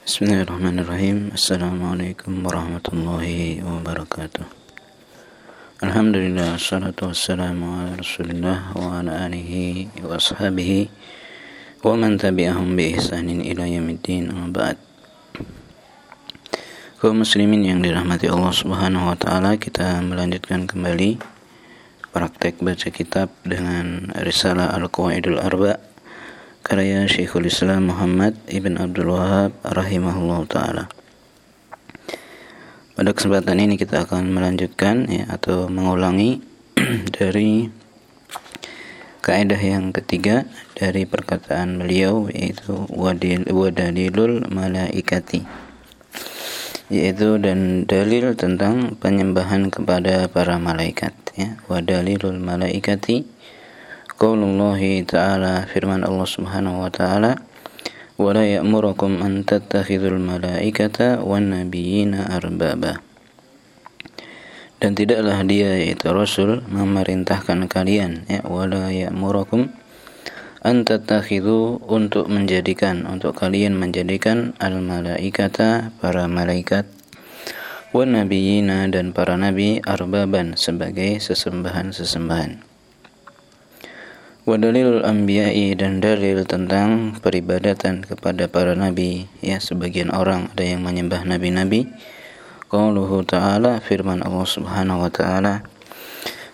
Bismillahirrahmanirrahim. Assalamualaikum warahmatullahi wabarakatuh. Alhamdulillah Assalatu wassalamu ala rasulillah Wa ala alihi wa ashabihi Wa man tabi'ahum bi ihsanin ila Amma ba'd. Kaum muslimin yang dirahmati Allah subhanahu wa ta'ala Kita melanjutkan kembali Praktek baca kitab dengan Risalah Al-Qawaidul Arba' karya Syekhul Islam Muhammad Ibn Abdul Wahab rahimahullah taala. Pada kesempatan ini kita akan melanjutkan ya atau mengulangi dari kaidah yang ketiga dari perkataan beliau yaitu wadil wadalilul malaikati yaitu dan dalil tentang penyembahan kepada para malaikat ya wadalilul malaikati qaulullah ta'ala firman Allah Subhanahu wa taala wala ya'murukum an tattakhidul malaikata wan nabiyina arbaba. Dan tidaklah dia yaitu Rasul memerintahkan kalian ya wala ya'murukum an tattakhidhu untuk menjadikan untuk kalian menjadikan al malaikata para malaikat wan nabiyina dan para nabi arbaban sebagai sesembahan-sesembahan Wadalilul anbiya'i dan dalil tentang peribadatan kepada para nabi. Ya sebagian orang ada yang menyembah nabi-nabi. Qauluhu ta'ala firman Allah Subhanahu wa ta'ala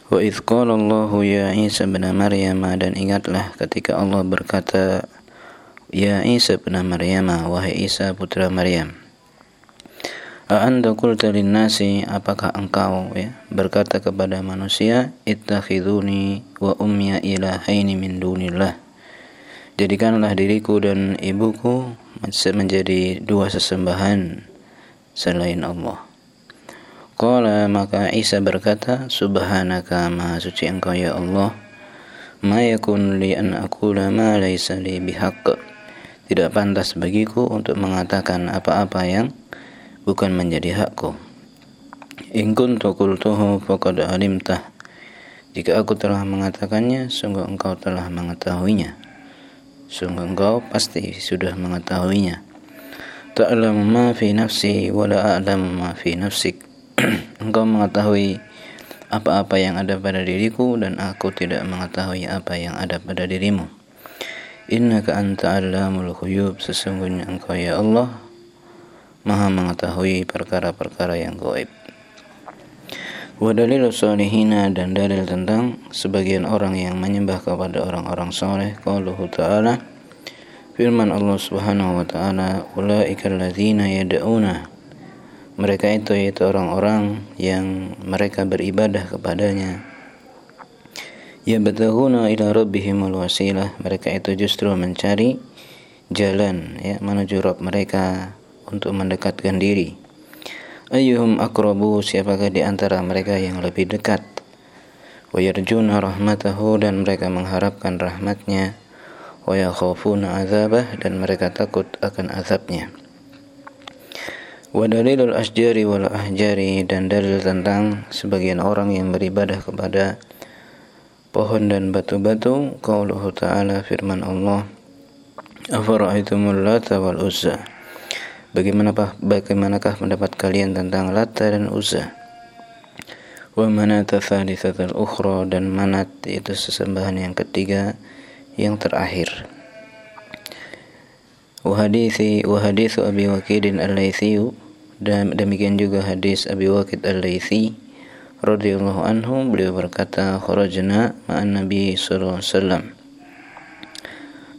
wa idz qala Allah ya Isa bin Maryam dan ingatlah ketika Allah berkata ya Isa bin Maryam wahai Isa putra Maryam A'anta nasi apakah engkau ya berkata kepada manusia ittakhiduni wa ummiya ilahaini min dunillah. Jadikanlah diriku dan ibuku menjadi dua sesembahan selain Allah. Qala maka Isa berkata subhanaka ma suci engkau ya Allah. Ma yakun li an aqula ma laysa li bihaqq tidak pantas bagiku untuk mengatakan apa-apa yang bukan menjadi hakku. In kuntu qultuhu faqad alimtah. Jika aku telah mengatakannya, sungguh engkau telah mengetahuinya. Sungguh engkau pasti sudah mengetahuinya. Ta'lamu ma fi nafsi wa la a'lamu ma fi nafsik. engkau mengetahui apa-apa yang ada pada diriku dan aku tidak mengetahui apa yang ada pada dirimu. Innaka anta allamul khuyub sesungguhnya engkau ya Allah maha mengetahui perkara-perkara yang gaib. Wa dalil salihina dan dalil tentang sebagian orang yang menyembah kepada orang-orang soleh. Qauluhu ta'ala Firman Allah Subhanahu wa taala, "Ulaika alladzina yad'una" Mereka itu yaitu orang-orang yang mereka beribadah kepadanya. Ya batahuna ila rabbihimul wasilah. Mereka itu justru mencari jalan ya menuju Rabb mereka untuk mendekatkan diri. Ayyuhum akrabu siapakah di antara mereka yang lebih dekat? Wa yarjuna rahmatahu dan mereka mengharapkan rahmatnya. Wa yakhafuna azabah dan mereka takut akan azabnya. Wa dalilul asjari wal ahjari dan dalil tentang sebagian orang yang beribadah kepada pohon dan batu-batu. Qauluhu ta'ala firman Allah. Afara'aitumul lata wal uzza Bagaimanakah, bagaimanakah pendapat kalian tentang Lata dan Uzza? Wa manata thalithatul ukhra dan manat itu sesembahan yang ketiga yang terakhir. Wa hadithi wa hadithu Abi Waqidin al-Laythi dan demikian juga hadis Abi Waqid al-Laythi radhiyallahu anhu beliau berkata kharajna ma'an Nabi sallallahu alaihi wasallam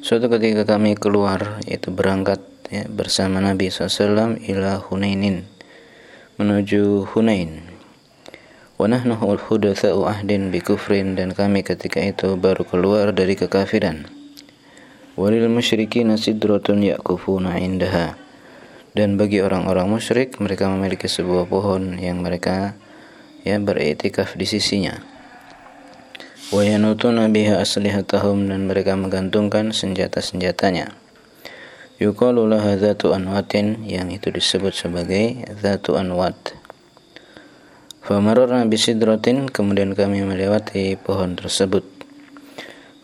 Suatu ketika kami keluar yaitu berangkat ya, bersama Nabi SAW ila Hunainin menuju Hunain. Wa nahnu hudatsa'u ahdin bi kufrin dan kami ketika itu baru keluar dari kekafiran. Walil musyrikin sidratun yakufuna indaha dan bagi orang-orang musyrik mereka memiliki sebuah pohon yang mereka ya beriktikaf di sisinya. Wa yanutuna biha aslihatahum dan mereka menggantungkan senjata-senjatanya yuqalu laha dhatu anwatin yang itu disebut sebagai dhatu anwat famararna bisidratin kemudian kami melewati pohon tersebut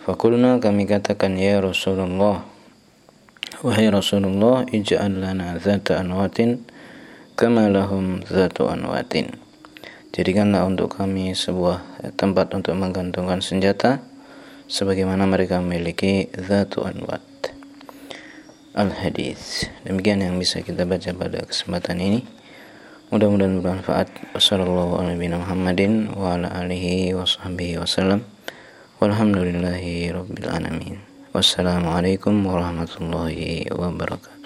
fakulna kami katakan ya Rasulullah Wahai Rasulullah, ij'al lana zata anwatin kama lahum zatu anwatin. Jadikanlah untuk kami sebuah tempat untuk menggantungkan senjata sebagaimana mereka memiliki zatu anwat. Al-Hadis. Demikian yang bisa kita baca pada kesempatan ini. Mudah-mudahan bermanfaat. Wassalamualaikum warahmatullahi wabarakatuh.